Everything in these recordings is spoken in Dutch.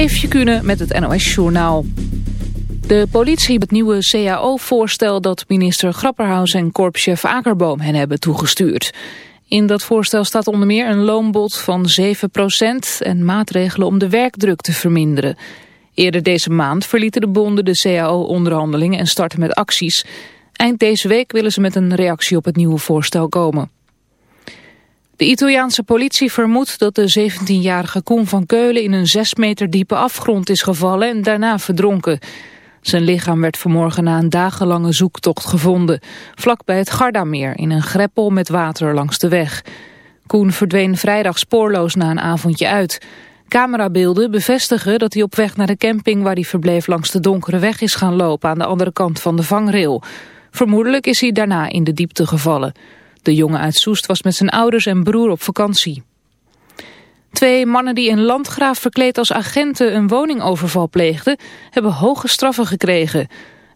Eefje Kunnen met het NOS Journaal. De politie het nieuwe CAO-voorstel dat minister Grapperhaus en korpschef Akerboom hen hebben toegestuurd. In dat voorstel staat onder meer een loonbod van 7% en maatregelen om de werkdruk te verminderen. Eerder deze maand verlieten de bonden de CAO-onderhandelingen en starten met acties. Eind deze week willen ze met een reactie op het nieuwe voorstel komen. De Italiaanse politie vermoedt dat de 17-jarige Koen van Keulen in een 6 meter diepe afgrond is gevallen en daarna verdronken. Zijn lichaam werd vanmorgen na een dagenlange zoektocht gevonden, vlakbij het Gardameer in een greppel met water langs de weg. Koen verdween vrijdag spoorloos na een avondje uit. Camerabeelden bevestigen dat hij op weg naar de camping waar hij verbleef langs de donkere weg is gaan lopen aan de andere kant van de vangrail. Vermoedelijk is hij daarna in de diepte gevallen. De jongen uit Soest was met zijn ouders en broer op vakantie. Twee mannen die in Landgraaf verkleed als agenten een woningoverval pleegden, hebben hoge straffen gekregen.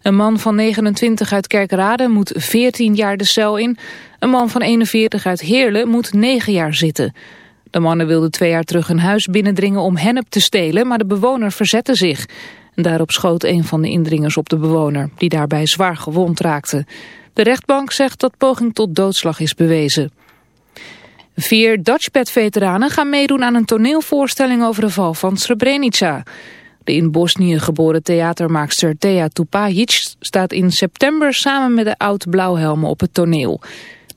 Een man van 29 uit Kerkrade moet 14 jaar de cel in. Een man van 41 uit Heerlen moet 9 jaar zitten. De mannen wilden twee jaar terug een huis binnendringen om hennep te stelen, maar de bewoner verzette zich. Daarop schoot een van de indringers op de bewoner, die daarbij zwaar gewond raakte. De rechtbank zegt dat poging tot doodslag is bewezen. Vier Dutchpad-veteranen gaan meedoen aan een toneelvoorstelling over de val van Srebrenica. De in Bosnië geboren theatermaakster Thea Tupajic staat in september samen met de oud-blauwhelmen op het toneel.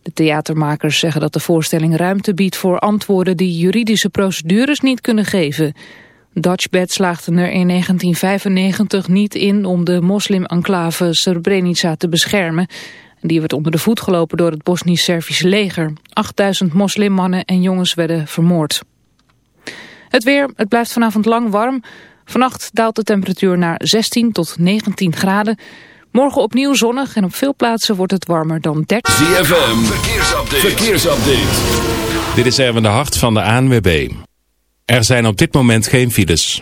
De theatermakers zeggen dat de voorstelling ruimte biedt voor antwoorden die juridische procedures niet kunnen geven. Dutchbed slaagde er in 1995 niet in om de moslim-enclave Srebrenica te beschermen. Die werd onder de voet gelopen door het Bosnisch-Servische leger. 8000 moslimmannen en jongens werden vermoord. Het weer, het blijft vanavond lang warm. Vannacht daalt de temperatuur naar 16 tot 19 graden. Morgen opnieuw zonnig en op veel plaatsen wordt het warmer dan 30. ZFM, verkeersupdate. verkeersupdate. Dit is even de hart van de ANWB. Er zijn op dit moment geen files.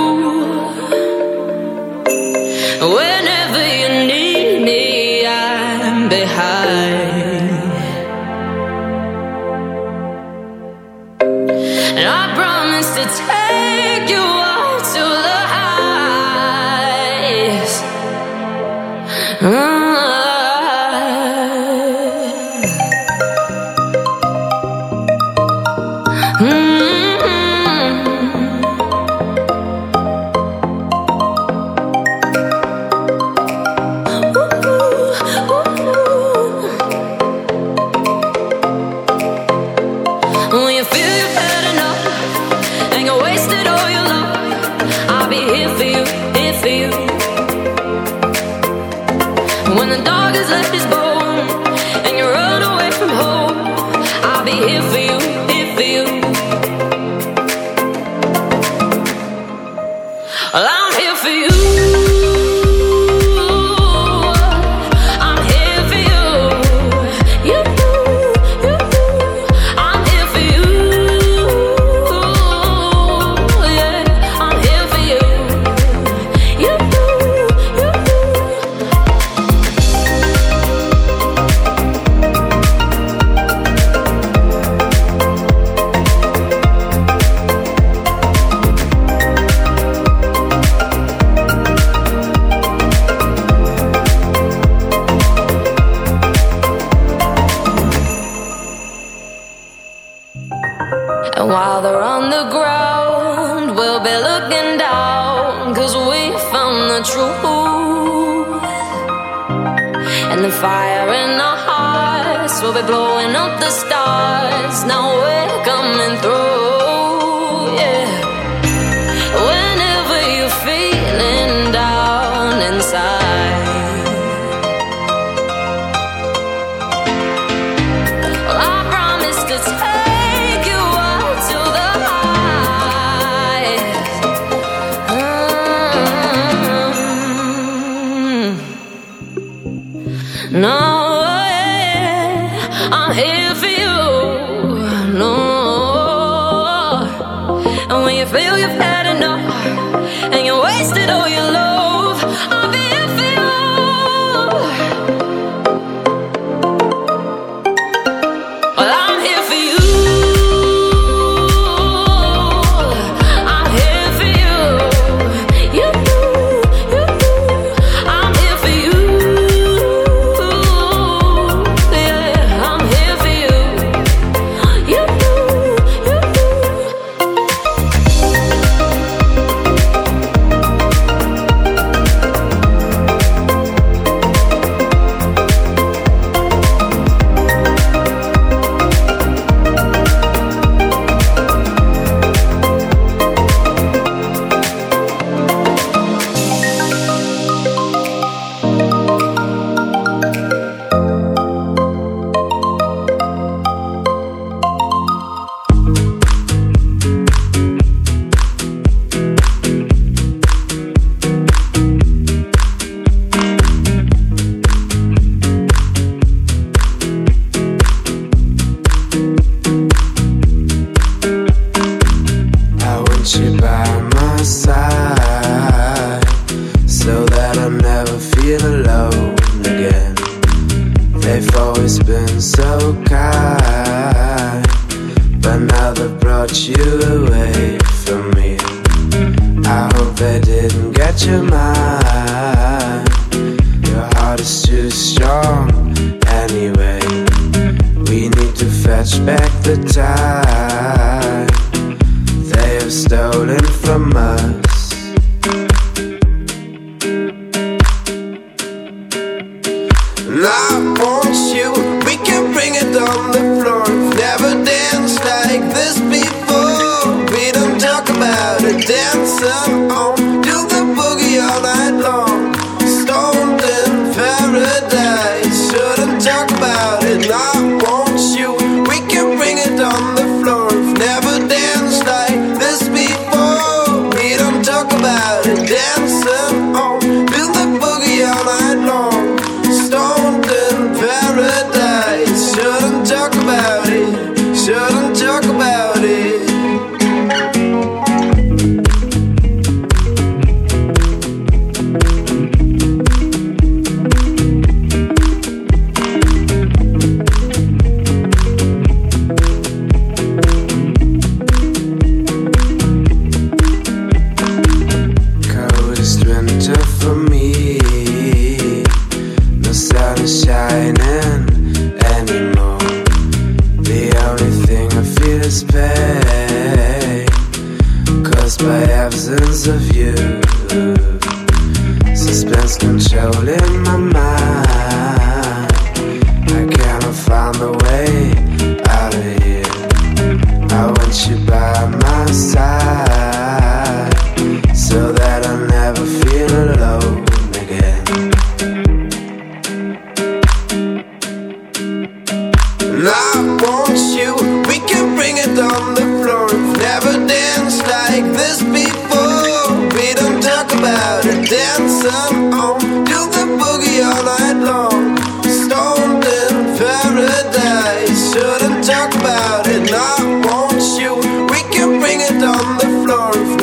And you wasted all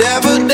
Never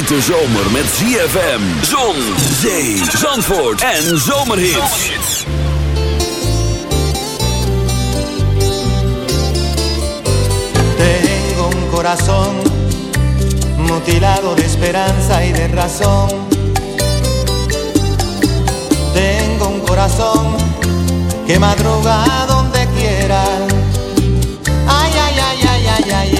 hete zomer met ZFM, zon, zee, zandvoort en zomerhits. Tengo un corazón mutilado de esperanza y de razón. Tengo un corazón que madruga donde quiera. Ay, ay, ay, ay, ay, ay,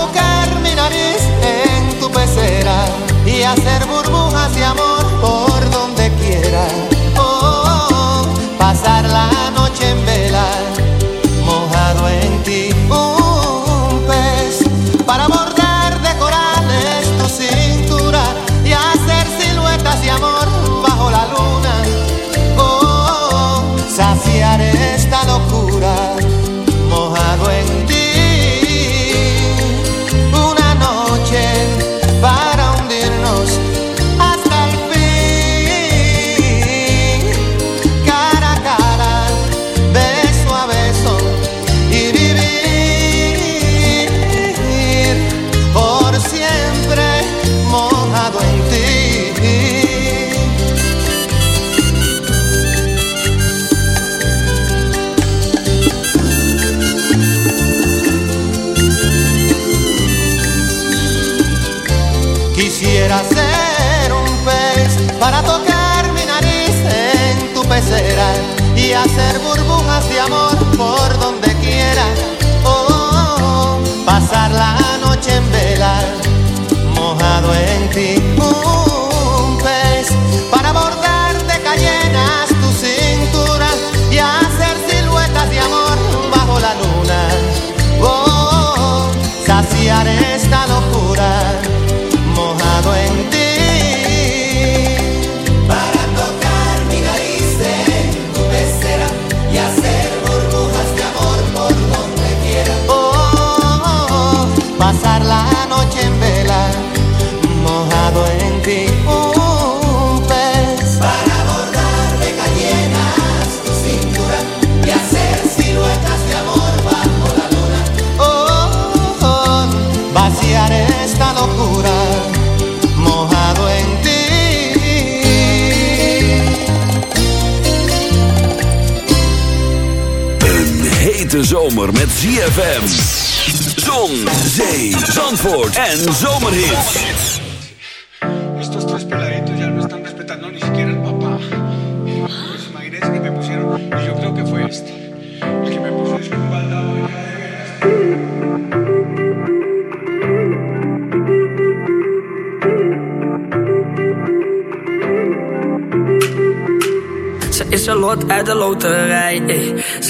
y hacer burbujas de amor. Por saciar esta locura ZFM. Zon, zee, zandvoort en zomerhits. Estos tres peladitos ya no están respetando ni siquiera al papá. Pues imagínense que me pusieron, y yo creo que fue este, el que me puso de veras. Ze is los lot uit de loterij. ey.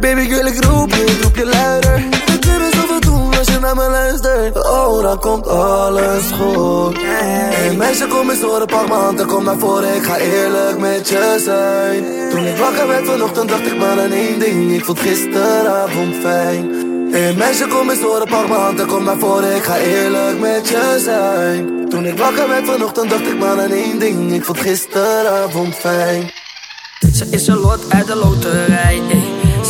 Baby, wil ik roep je, roep je luider. We kunnen zoveel doen als je naar me luistert. Oh, dan komt alles goed. Hey meisje, kom eens horen, pak m'n kom naar voren. Ik ga eerlijk met je zijn. Toen ik wakker werd vanochtend, dacht ik maar aan één ding. Ik vond gisteravond fijn. Hey meisje, kom eens horen, pak m'n kom naar voren. Ik ga eerlijk met je zijn. Toen ik wakker werd vanochtend, dacht ik maar aan één ding. Ik vond gisteravond fijn. Ze is een lot uit de loterij. ey.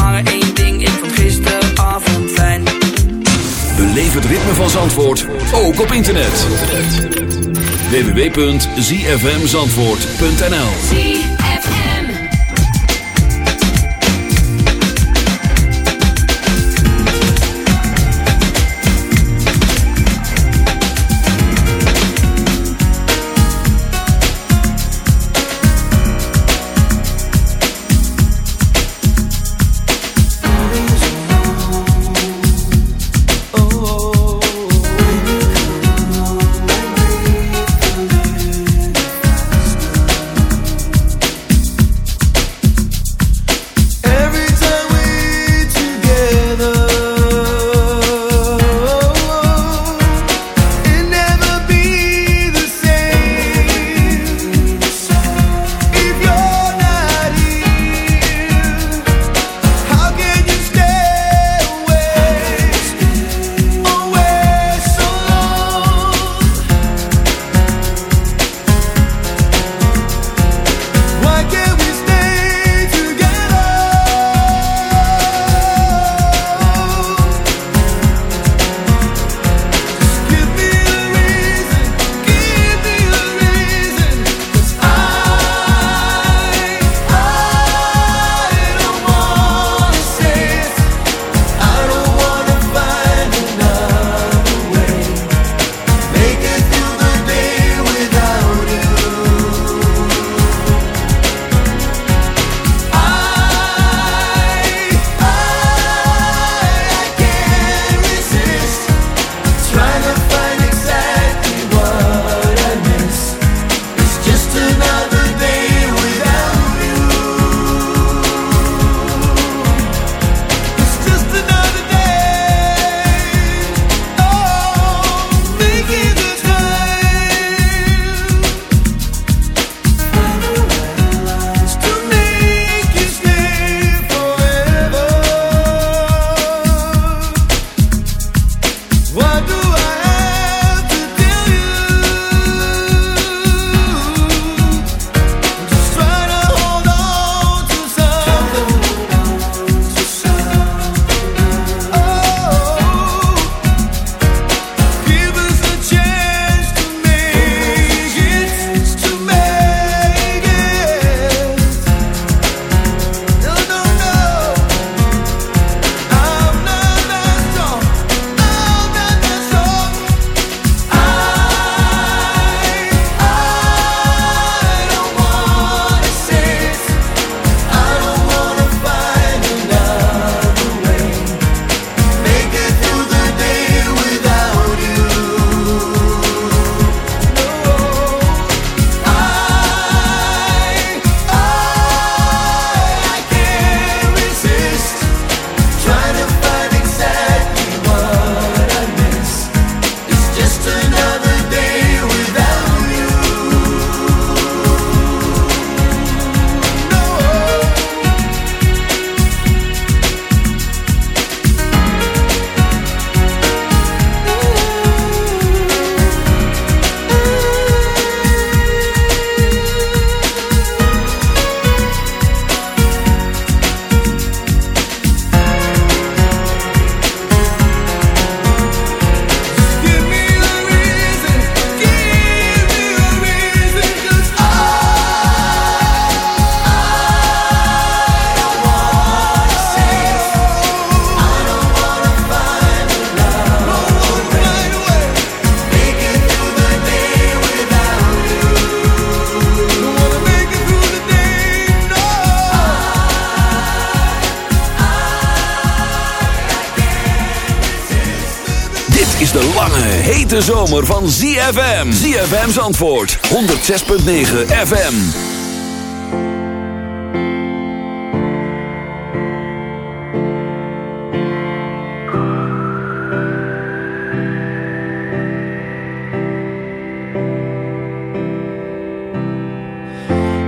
maar één ding. Ik vond gisteravond fijn. Beleef het ritme van Zandvoort, ook op internet. www.zfmzandvoort.nl zomer van ZFM. ZFM's antwoord. 106.9 FM.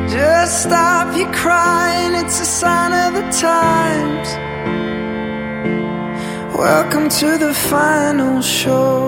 Just stop your crying, it's a sign of the times. Welcome to the final show.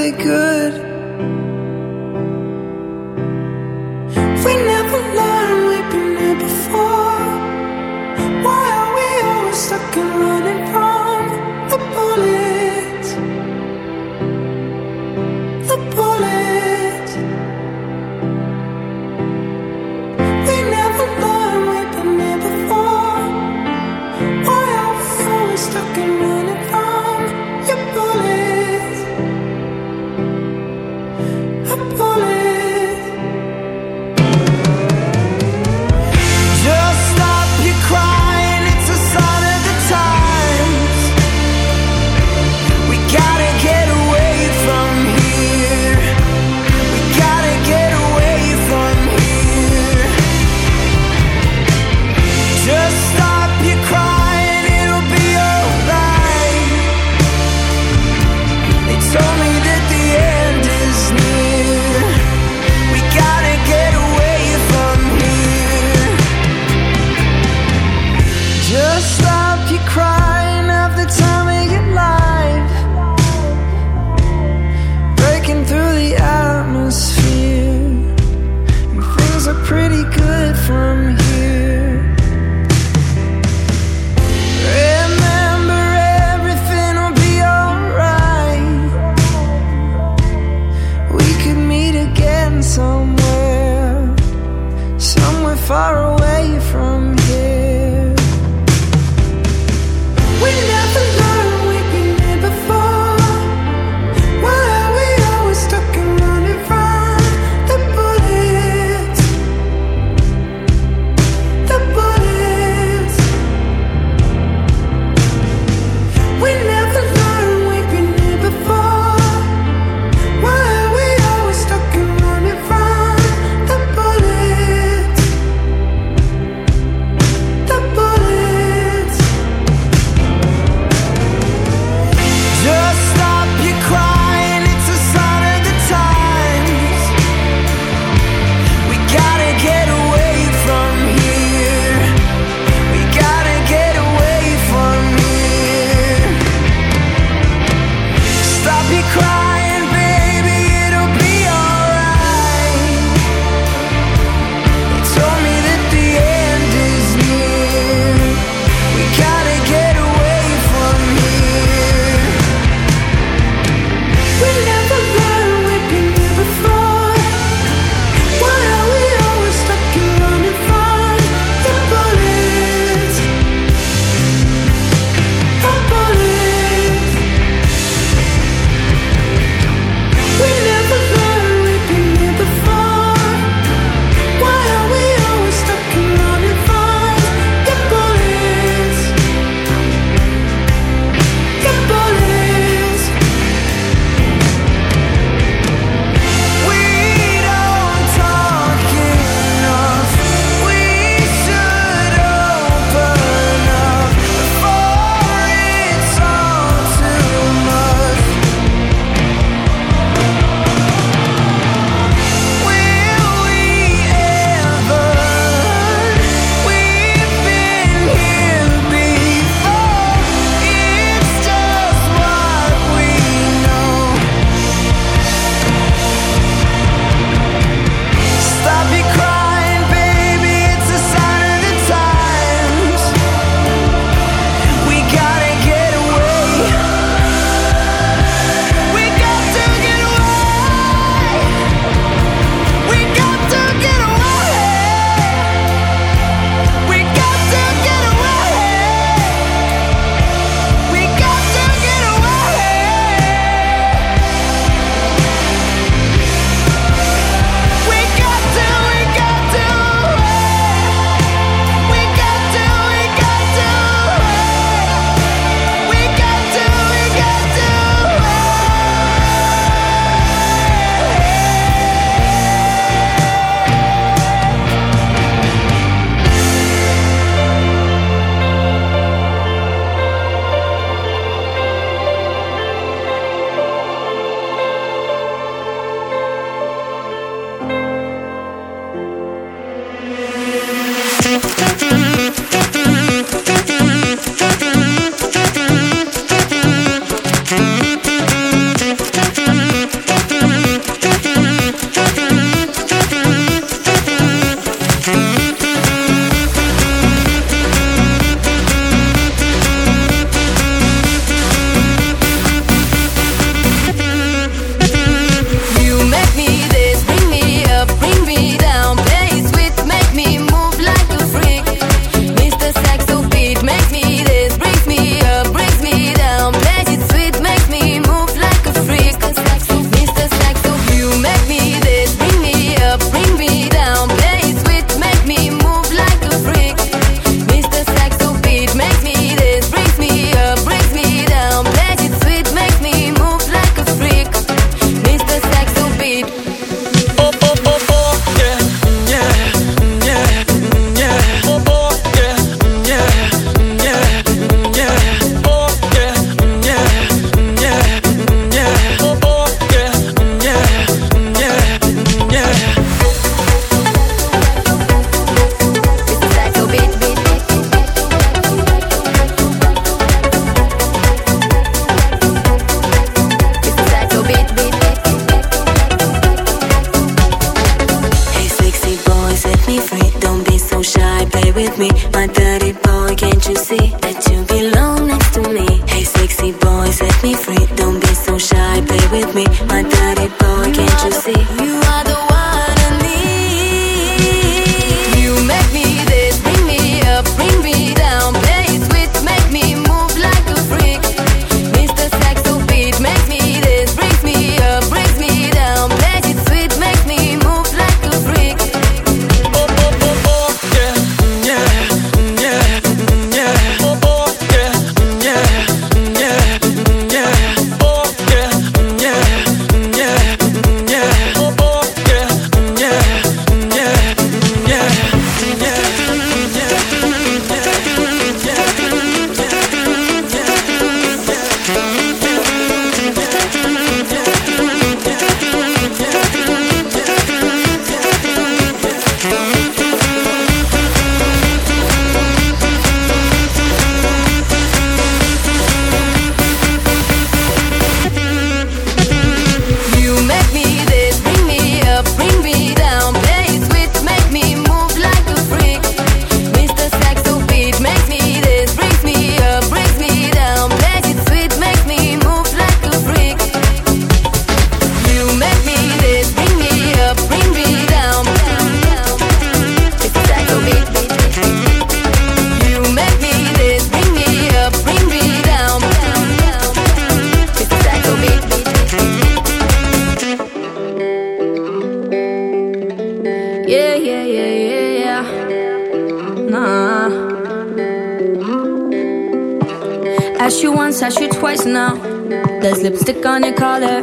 lipstick on your collar.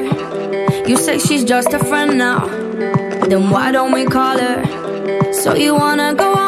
You say she's just a friend now. Then why don't we call her? So you wanna go on?